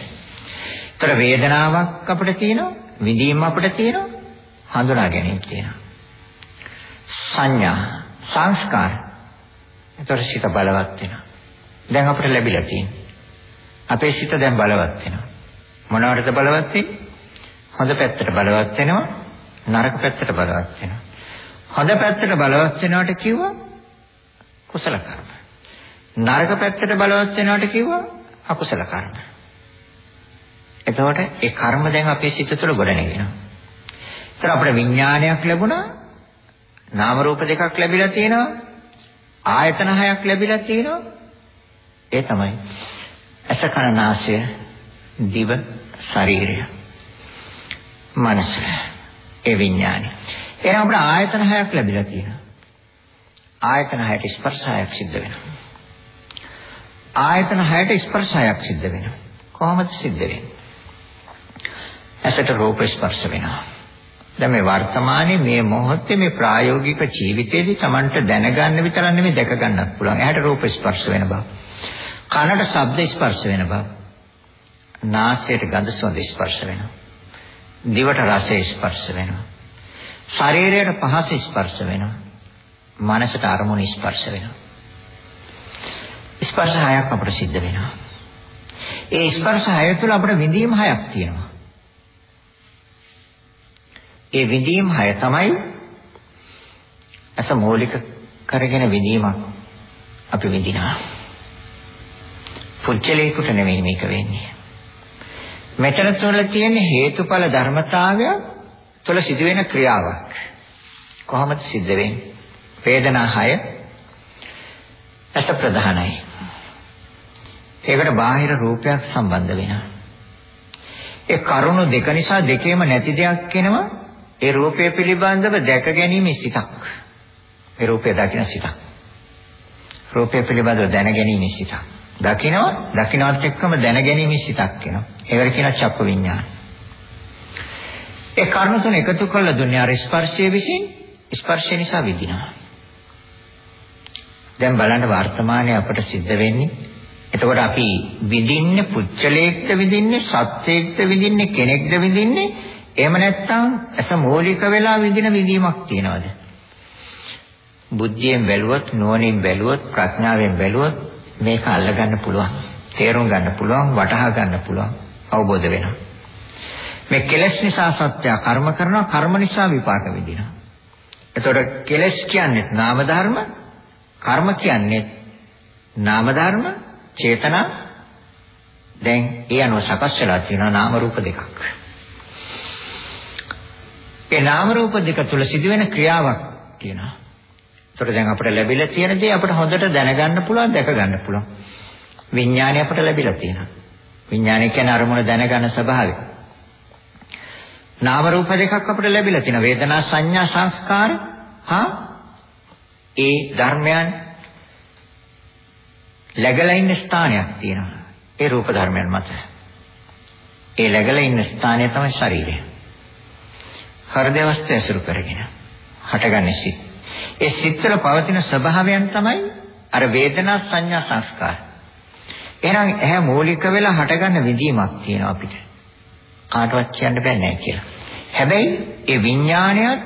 ඒතර වේදනාවක් අපිට තියෙනවා, විඳීම අපිට තියෙනවා, හඳුනා ගැනීම තියෙනවා. සංඥා, සංස්කාර. ඒතර සිත බලවත් වෙනවා. දැන් අපිට ලැබිලා තියෙන්නේ. අපේ සිත දැන් බලවත් වෙනවා. මොනවටද බලවත් වෙන්නේ? හොඳ පැත්තට බලවත් වෙනවා, නරක පැත්තට බලවත් වෙනවා. හොඳ පැත්තට බලවත් වෙනවට කිව්වා කුසල කර්ම. නරක පැත්තට බලවත් වෙනවට කිව්වා අකුසල කර්ම. එතකොට ඒ කර්ම දැන් අපේ සිත තුළ ගොඩනගෙනවා. ඒතර අපිට විඥානයක් ලැබුණා. නාම රූප දෙකක් ලැබිලා තියෙනවා. ආයතන හයක් ලැබිලා තියෙනවා. ඒ තමයි ඇස කන නාසය දිව ශරීරය මනස ඒ විඥානය. එහෙනම් අපිට ආයතන හයක් ලැබිලා තියෙනවා. ආයතන හයට ස්පර්ශයක් සිද්ධ වෙනවා. ආයතන හයට ස්පර්ශයක් සිද්ධ වෙනවා. කොහොමද සිද්ධ වෙන්නේ? ඇසට රූප ස්පර්ශ වෙනවා. දැන් මේ වර්තමානයේ මේ මොහොතේ මේ ප්‍රායෝගික ජීවිතයේදී Tamanට දැනගන්න විතරක් නෙමෙයි දැක ගන්නත් පුළුවන්. ඇහැට රූප ස්පර්ශ වෙන බව. කනට ශබ්ද ස්පර්ශ වෙන බව. නාසයට ගඳ සුවඳ ස්පර්ශ වෙනවා. දිවට රස ස්පර්ශ වෙනවා. ශරීරයට පහස ස්පර්ශ වෙනවා. මනසට අරමුණ ස්පර්ශ වෙනවා. ස්පර්ශ හයක් අපට සිද්ධ වෙනවා. ඒ ස්පර්ශ හය තුළ අපට විඳීම් හයක් තියෙනවා. ඒ විඳීම් හය තමයි අස මූලික කරගෙන විඳීමක් අපි විඳිනවා. පුච්චලේකට නෙමෙයි මේක වෙන්නේ. මෙතන තුළ තියෙන හේතුඵල ධර්මතාවය තුළ සිදුවෙන ක්‍රියාවක්. කොහොමද සිද්ධ වෙන්නේ? වේදනා 6 ඇස ප්‍රධානයි. ඒකට බාහිර රූපයක් සම්බන්ධ වෙනවා. ඒ කරුණු දෙක නිසා දෙකේම නැති දෙයක් වෙනවා. ඒ රූපය පිළිබඳව දැක ගැනීම සිතක්. ඒ රූපය දකින සිතක්. රූපය පිළිබඳව දැන ගැනීම සිතක්. දකිනවා දකින්නත් එක්කම දැන ගැනීම සිතක් වෙනවා. ඒකට කියනවා චක්ක විඥාන. ඒ කර්ණ තුන එකතු කරලා දුන්නේ අර ස්පර්ශයේ විසින් ස්පර්ශය නිසා විඳිනවා. දැන් බලන්න වර්තමානයේ අපට සිද්ධ වෙන්නේ එතකොට අපි විඳින්නේ පුච්චලයක්ද විඳින්නේ සත්‍යයක්ද විඳින්නේ කෙනෙක්ද විඳින්නේ එහෙම නැත්නම් අස මූලික වෙලා විඳින විඳීමක් තියනවාද බුද්ධියෙන් බැලුවොත් නුවණින් බැලුවොත් ප්‍රඥාවෙන් බැලුවොත් මේක අල්ලගන්න පුළුවන් තේරුම් ගන්න පුළුවන් වටහා ගන්න පුළුවන් අවබෝධ වෙනවා මේ කෙලෙස් නිසා සත්‍ය කර්ම කරනවා කර්ම නිසා විපාක විඳිනවා එතකොට කෙලෙස් කියන්නේ නාම ධර්ම කර්ම කියන්නේ නාම ධර්ම චේතනා දැන් ඒ අනුව සකස් වෙලා තියෙනවා නාම රූප දෙකක්. ඒ නාම රූප දෙක තුල සිදුවෙන ක්‍රියාවක් කියනවා. ඒතර දැන් අපිට ලැබිලා තියෙන දේ අපිට හොඳට දැනගන්න පුළුවන්, දැක ගන්න පුළුවන්. විඥානය අපිට ලැබිලා තියෙනවා. විඥානය කියන්නේ අරමුණ දැනගන්න ස්වභාවය. නාම රූප දෙකක් අපිට ලැබිලා තියෙනවා. වේදනා සංඥා සංස්කාර හා ඒ ධර්මයන් läගලා ඉන්න ස්ථානයක් තියෙනවා. ඒ රූප ධර්මයන් මත. ඒ läගලා ඉන්න ස්ථානය තමයි ශරීරය. හෘද අවස්ථය ඇසුරු කරගෙන හටගන්නේ සිත්. ඒ සිත්වල පවතින ස්වභාවයන් තමයි අර වේදනා සංඥා සංස්කාර. එහෙනම් එහැ මූලික වෙලා හටගන්න විදීමක් තියෙනවා අපිට. කාටවත් කියන්න බෑ නෑ කියලා. හැබැයි ඒ විඥානයත්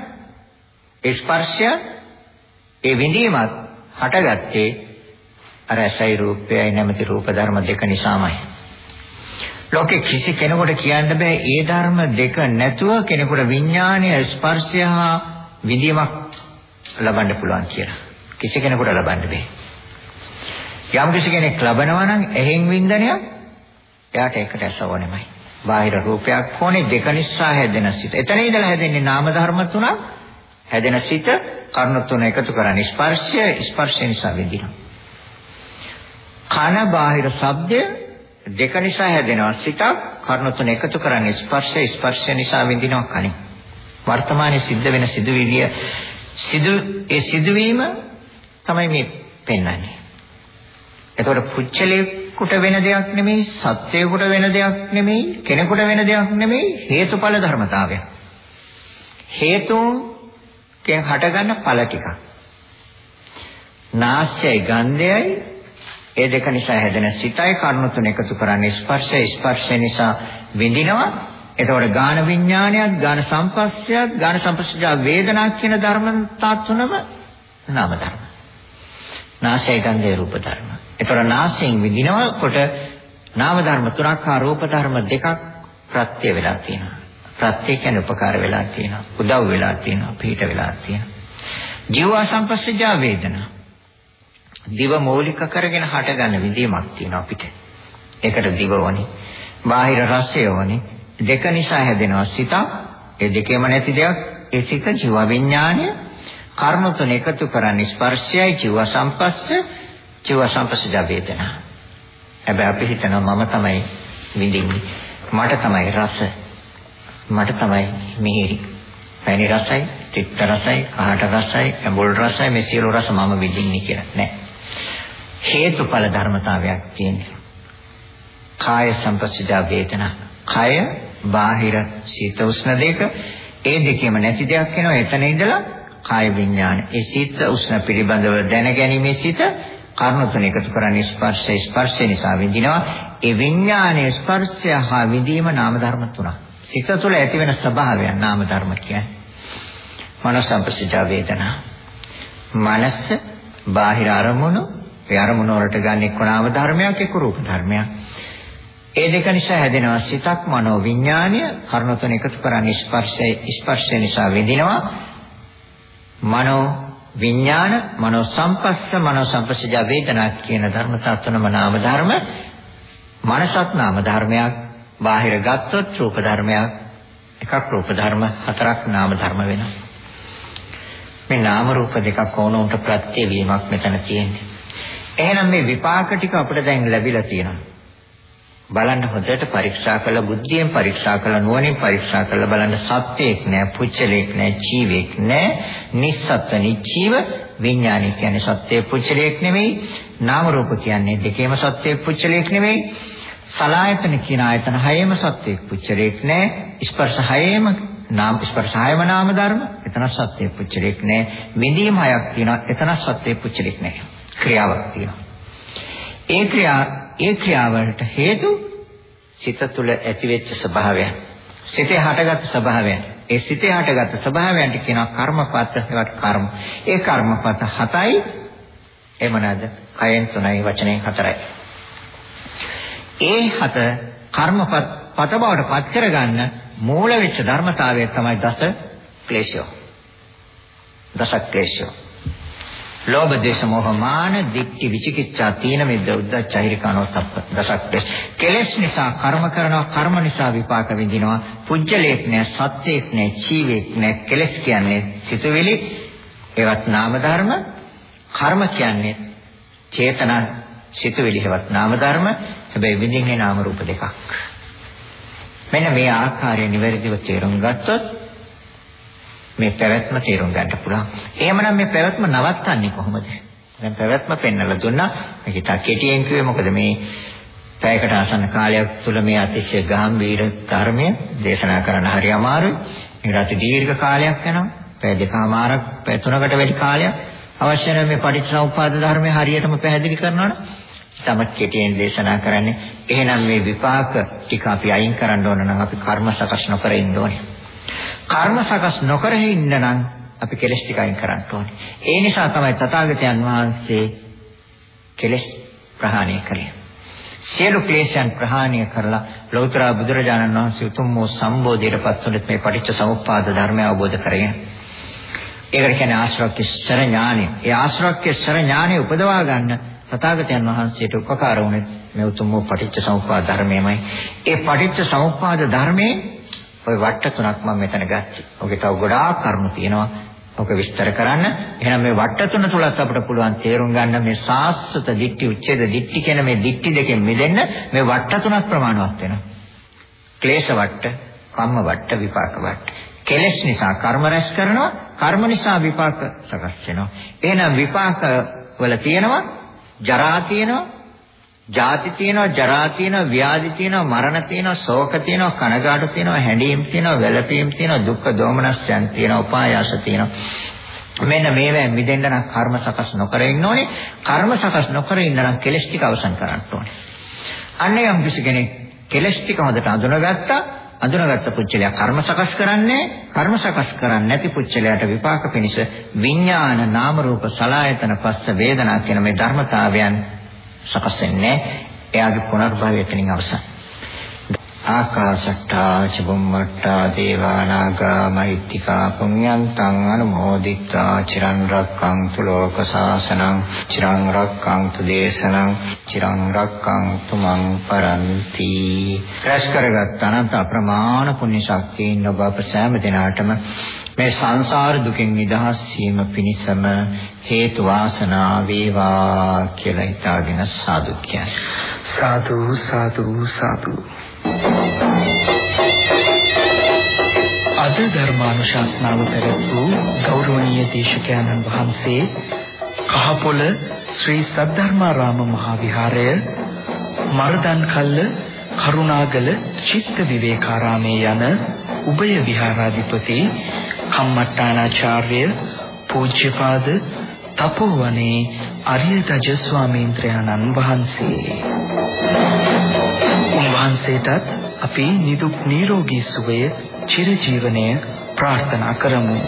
ස්පර්ශය ඒ විඳීමත් හටගත්තේ අර ඇසයි රූපයයි නැමැති රූප ධර්ම දෙක නිසාමයි. ලෝකේ කිසි කෙනෙකුට කියන්න බෑ ඒ ධර්ම දෙක නැතුව කෙනෙකුට විඥානය ස්පර්ශය හා විඳීමක් ලබන්න පුළුවන් කියලා. කිසි කෙනෙකුට ලබන්න බෑ. යම් කිසි කෙනෙක් ලබනවා නම් එහෙන් වින්දනයක් එයාට ඒකට ඇස ඕනෙමයි. බාහිර රූපයක් ඕනේ දෙක නිසා හැදෙන සිත. එතන ඉඳලා හැදෙන්නේ නාම ධර්ම තුනක්. හැදෙන සිත කර්ණ තුන එකතු කරන්නේ ස්පර්ශය ස්පර්ශය නිසා විඳිනවා. කන බාහිර ශබ්දය දෙක නිසා හැදෙනවා සිතක් කර්ණ තුන එකතු කරන්නේ ස්පර්ශය ස්පර්ශය නිසා විඳිනවා කනින්. වර්තමානයේ සිද්ධ වෙන සිදුවිලිය සිදු ඒ සිදුවීම තමයි මේ පෙන්වන්නේ. එතකොට පුච්චලයකට වෙන දෙයක් නෙමෙයි සත්‍යයකට වෙන දෙයක් නෙමෙයි කෙනෙකුට වෙන දෙයක් නෙමෙයි හේතුඵල ධර්මතාවය. හේතුන් කෙන් හටගන්න ඵල ටිකක්. නාස්යයි ගන්ධයයි ඒ දෙක නිසා හැදෙන සිතයි කර්ණ තුන එකතු කරන්නේ ස්පර්ශය ස්පර්ශය නිසා විඳිනවා එතකොට ගාන විඥානයත් ගාන සංපස්සයත් ගාන සංපස්සජා වේදනා කියන ධර්මතා තුනම නාම ධර්ම. නාසය ගන්ධය රූප ධර්ම. එතකොට නාසයෙන් විඳිනකොට නාම ධර්ම තුනක් හා රූප ධර්ම දෙකක් ප්‍රත්‍ය වෙලා තියෙනවා. ප්‍රත්‍ය කියන්නේ උපකාර වෙලා තියෙනවා. උදව් වෙලා තියෙනවා. පිට වෙලා තියෙනවා. ජීව සංපස්සජා වේදනා. දිව මූලික කරගෙන හටගන්න විදීමක් තියෙනවා අපිට. ඒකට දිව වනේ. බාහිර රසය වනේ. දෙක නිසා හැදෙනවා සිත. ඒ දෙකේම නැති දෙයක් ඒ සිත ජීව විඥානය කර්ම තුන එකතු කරන්නේ ස්පර්ශයයි ජීව සංපස්ස ජීව සංපස්සජ වේදනා. හැබැයි අපි හිතනවා මම තමයි විඳින්නේ. මට තමයි රස. මට තමයි මිහිරි. පැණි රසයි, තිත්ත රසයි, කහට රසයි, ඇඹුල් රසයි මේ සියලු රස මම විඳින්නේ කියලා නෑ. හේතුඵල ධර්මතාවයක් තියෙනවා. කාය සංපස්සජ වේදනා. කය බාහිර සීත උෂ්ණ දෙක ඒ දෙකේම නැති දෙයක් වෙනවා එතන ඉඳලා කාය විඥාන. ඒ සීත උෂ්ණ පිළිබඳව දැනගැනීමේ සිත කර්ණ තුන එකතු කරන්නේ ස්පර්ශය ස්පර්ශය නිසා විඳිනවා. ඒ විඥානයේ ස්පර්ශය හා විඳීම නාම ධර්ම තුනක්. සිත තුළ ඇති වෙන ස්වභාවයන් නාම ධර්ම කියන්නේ. මනස සංපස්සජ වේදනා. මනස බාහිර අරමුණු ඒ අරමුණ වලට ගන්න එක්ක නාම ධර්මයක් එක්ක රූප ධර්මයක්. ඒ දෙක නිසා හැදෙනවා සිතක් මනෝ විඥානය කර්ණ තුන එකතු කරන්නේ ස්පර්ශය ස්පර්ශය නිසා විඳිනවා. මනෝ විඥාන මනෝ සංපස්ස මනෝ සංපස්සජ වේදනා කියන ධර්මතා තුනම නාම ධර්ම. මනසත් නාම ධර්මයක්. බාහිර ගත්තොත් රූප ධර්මයක්. එකක් රූප ධර්ම හතරක් නාම ධර්ම වෙනවා. මේ නාම රූප දෙකක් ඕනොන්ට ප්‍රත්‍ය වීමක් මෙතන තියෙන්නේ. එහෙනම් මේ විපාක ටික අපිට දැන් ලැබිලා තියෙනවා. බලන්න හොඳට පරීක්ෂා කළ බුද්ධියෙන් පරීක්ෂා කළ නුවණින් පරීක්ෂා කළ බලන්න සත්‍යයක් නෑ පුච්චලයක් නෑ ජීවෙක් නෑ. නිස්සත්ත්ව නිජීව විඥානය කියන්නේ සත්‍ය පුච්චලයක් නෙමෙයි නාම රූප කියන්නේ දෙකේම සත්‍ය පුච්චලයක් නෙමෙයි. සලායතන කියන ආයතන හයේම සත්‍ය පුච්චලයක් නෑ. ස්පර්ශ හයේම නාම ස්පර්ශ හයම නාම ධර්ම එතන සත්‍ය පුච්චලයක් නෑ. විඳීම් හයක් තියෙනවා එතන සත්‍ය පුච්චලයක් නෑ. ක්‍රියාවක් තියෙනවා. ඒ ක්‍රියා ඒ ක්‍රියාවලට හේතු සිත තුළ ඇතිවෙච්ච ස්වභාවයන්. සිතේ හටගත් ස්වභාවයන්. ඒ සිතේ හටගත් ස්වභාවයන්ට කියනවා කර්මපත හෙවත් කර්ම. ඒ කර්මපත හතයි එමනද? කයෙන් තුනයි වචනයෙන් හතරයි. ඒ හත කර්මපත පත බවට පත් කරගන්න මූල වෙච්ච ධර්මතාවය තමයි දස ක්ලේශය. දස ක්ලේශය. ලෝභ දේශ මොහ මාන දික්ටි විචිකිච්ඡා තීන මිද්ද උද්ධච්ච හිරිකානෝ තප්ප දසක් කෙලෙස් නිසා කර්ම කරනවා කර්ම නිසා විපාක විඳිනවා. පුජ්‍යලයක් නෑ සත්‍යයක් නෑ ජීවෙක් නෑ. කෙලෙස් කියන්නේ සිතුවිලි ඒවත් නාම ධර්ම. කර්ම කියන්නේ චේතනා සිතුවිලි හේවත් නාම ධර්ම. හැබැයි විඳින්නේ නාම රූප දෙකක්. මෙන්න මේ ආකාරය නිවැරදිව තේරුම් ගත්තොත් මේ පැවැත්ම තේරුම් ගන්න පුළුවන්. එහෙමනම් මේ පැවැත්ම නවත්තන්නේ කොහොමද? දැන් පැවැත්ම පෙන්වලා දුන්නා. මේක තා කෙටියෙන් කිව්වේ මොකද මේ පැයකට ආසන්න කාලයක් තුළ මේ අතිශය ගැඹීර ධර්මය දේශනා කරන්න හරි අමාරුයි. මේකට අති දීර්ඝ කාලයක් යනවා. පැය දෙකමාරක් පැය තුනකට වැඩි කාලයක් අවශ්‍ය නැහැ මේ පටිච්චසමුප්පාද ධර්මය හරියටම පැහැදිලි කරනවනේ. තම කෙටියෙන් දේශනා කරන්නේ. එහෙනම් මේ විපාක ටික අපි අයින් කරන්න ඕන නම් අපි කර්ම සකස් නොකර ඉන්න ඕනේ. කර්ම සකස් නොකර ඉන්න නම් අපි කෙලස් ටික අයින් කරන්න ඕනේ. ඒ නිසා තමයි තථාගතයන් වහන්සේ කෙලස් ප්‍රහාණය කළේ. සියලු ක්ලේශයන් ප්‍රහාණය කරලා ලෞතර බුදුරජාණන් වහන්සේ උතුම් වූ සම්බෝධියටපත් වුණත් මේ පටිච්ච සමුප්පාද ධර්මය අවබෝධ කරගෙන ඒකට කියන්නේ ආශ්‍රවක්කේශ්වර ඥානය. ඒ ආශ්‍රවක්කේශ්වර ඥානය උපදවා ගන්න තථාගතයන් වහන්සේට උපකාර වුණේ මේ උතුම් වූ පටිච්ච සමුප්පාද ධර්මයමයි. ඒ පටිච්ච සමුප්පාද ධර්මයේ ওই වට තුනක් මම මෙතන ගත්තේ. ඔගේ තව ගොඩාක් කරුණු තියෙනවා. ඔක විස්තර කරන්න. එහෙනම් මේ වට තුන තුලත් අපිට පුළුවන් තේරුම් ගන්න මේ සාස්වත දික්ටි උච්ඡේද දික්ටි කියන මේ දික්ටි දෙකෙන් මිදෙන්න මේ වට තුනක් ප්‍රමාණවත් වෙනවා. ක්ලේශ වට, කම්ම වට, විපාක වට. කෙලෙස් නිසා කර්ම රැස් කරනවා, කර්ම නිසා විපාක සකස් වෙනවා. එහෙනම් විපාක වල තියෙනවා ජරා තියෙනවා, ජාති තියෙනවා, ජරා තියෙනවා, ව්‍යාධි තියෙනවා, මරණ තියෙනවා, ශෝක තියෙනවා, කනගාටු තියෙනවා, හැඬීම් තියෙනවා, වැළපීම් තියෙනවා, දුක්ඛ දෝමනස්යන් තියෙනවා, උපායාස තියෙනවා. මෙන්න මේවෙන් මිදෙන්න නම් කර්ම සකස් නොකර ඉන්න ඕනේ. කර්ම සකස් නොකර ඉන්න නම් කෙලස් ටික අවසන් කරන්න ඕනේ. අන්න යම් කිසි කෙනෙක් කෙලස් ටික හොඳට අඳුනගත්තා. අඳුනගත්ත පුච්චලයා කර්ම සකස් කරන්නේ කර්ම සකස් කරන්නේ නැති පුච්චලයාට විපාක පිණිස විඥාන නාම රූප සලායතන පස්ස වේදනා කියන මේ ධර්මතාවයන් සකස් වෙන්නේ එයාගේ පුනර්භවය එතනින් අවසන්. ආකාශට්ටා චුම්මට්ටා දේවානාගා මහිත්‍තිකා පුඤ්ඤන්තං අනුමෝදිත්වා චිරන් රක්ඛන්තු ලෝක සාසනං චිරන් රක්ඛන්තු දේශනං චිරන් රක්ඛන්තු මං පරන්ති රැස් කරගත් අනන්ත අප්‍රමාණ පුණ්‍ය ශක්තියින් ඔබ අප සෑම දිනාටම මේ සංසාර දුකෙන් නිදහස් වීම පිණිසම හේතු වාසනා වේවා කියලා හිතාගෙන සාදු කියන්නේ. සාදු සාදු සාදු. අද ධර්මානුශාසනාව කරපු ගෞරවනීය දේශකයන්න් වහන්සේ කහපොළ ශ්‍රී සද්ධර්මාරාම මහා විහාරය මරදන් කල්ල කරුණාගල චිත්ත විවේකාරාමේ යන උභය විහාරාධිපති කම්මට්ටානාචාර්ය පූජ්‍යපාද තපෝවනේ අරියතජ ස්වාමීන් වහන්සේ උන්වහන්සේටත් අපි නිදුක් නිරෝගී සුවය චිරජීවනය ප්‍රාර්ථනා කරමු.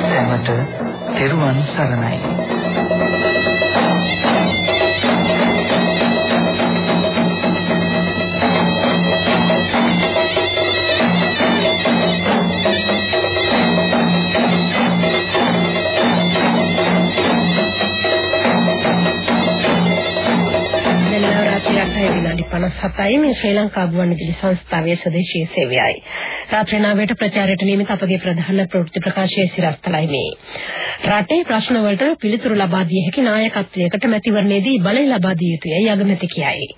සැමට තෙරුවන් සරණයි. විනාඩි 57යි මේ ශ්‍රී ලංකා ගුවන්විදුලි සංස්ථාවේ සදේශීය සේවයයි. රාත්‍රී 9ට ප්‍රචාරයට නියමිත අපගේ ප්‍රධාන ප්‍රවෘත්ති ප්‍රකාශයේ සිරස්තලයි මේ. රටේ ප්‍රශ්න වලට පිළිතුරු ලබා දිය හැකි නායකත්වයකට මැතිවරණයේදී බලය ලබා දිය යුතුයයි අගමැති කියයි.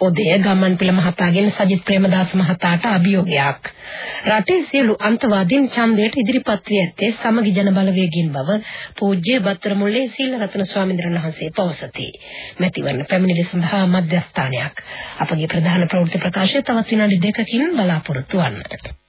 ඔදය ගම්මන්පිල මහතාගෙන් සජිත් ප්‍රේමදාස මහතාට අභියෝගයක්. රටේ සියලු අන්තවාදීන් ඡන්දයට ඉදිරිපත් වී ඇත්තේ සමගි ජන බලවේගින් බව පූජ්‍ය බත්තරමුල්ලේ සීල රත්න ස්වාමීන් වහන්සේ පවසති. මැතිවරණ පැමිණිලි සඳහා මධ්‍යස්ථානයක්. අපගේ ප්‍රධාන ප්‍රවෘත්ති ප්‍රකාශය තවත් විනාඩි දෙකකින් බලාපොරොත්තු වන්න.